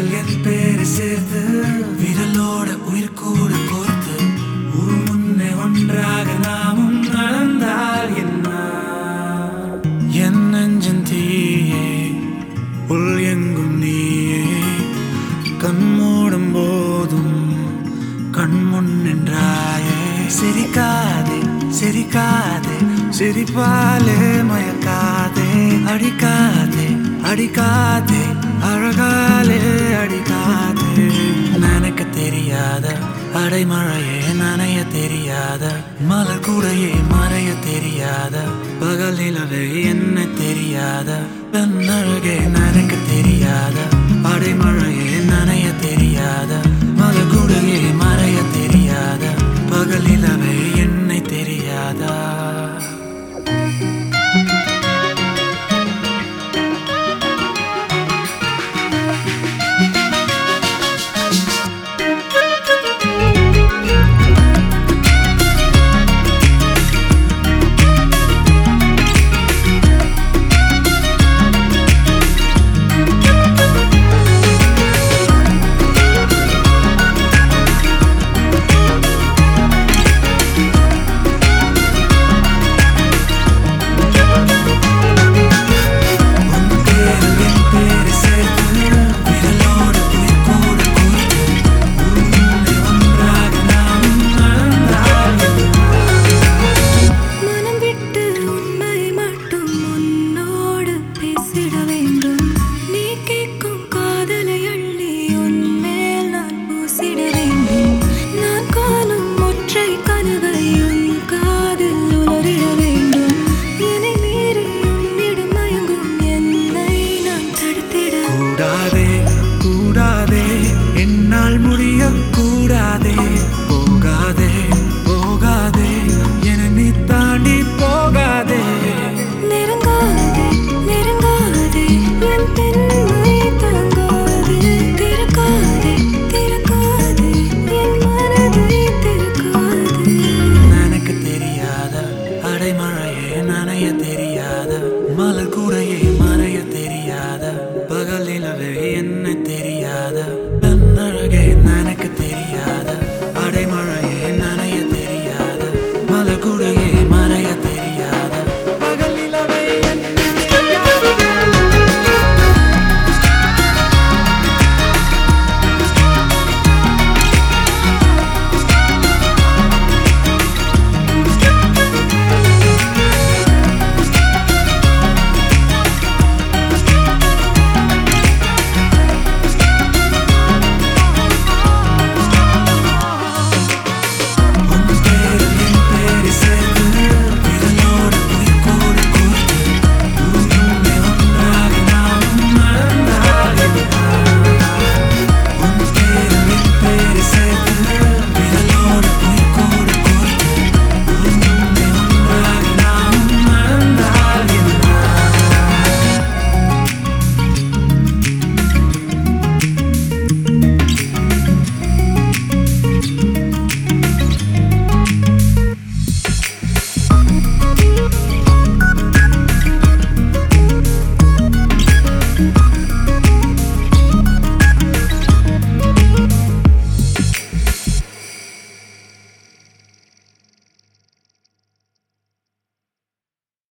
விரல் என் பேரை சேர்த்து விரலோட உயிர் கூட கோர்த்து ஒரு முன்னே ஒன்றாக நாமும் நடந்தால் என்ன? என் நெஞ்சன் தீயே உள் எங்கும் நீயே. கண் மூடும் போதும் கண் சிரிப்பாலே மயக்காதே. அடிக்காதே அடிக்காதே. அழகாலே அடிக்காதே. நினைக்க தெரியாத அடைமழையே நனைய தெரியாத. மலர் கூடையே மறைய தெரியாத. பகல் நிலவே என்ன தெரியாத. தன்னழகே நினைக்க கூடாதே கூடாதே. என்னால் முடிய கூடாதே. போகாதே போகாதே. என நீ தாண்டி போகாதே. நெருங்காதே நெருங்காதே. எனக்கு தெரியாத அடைமழை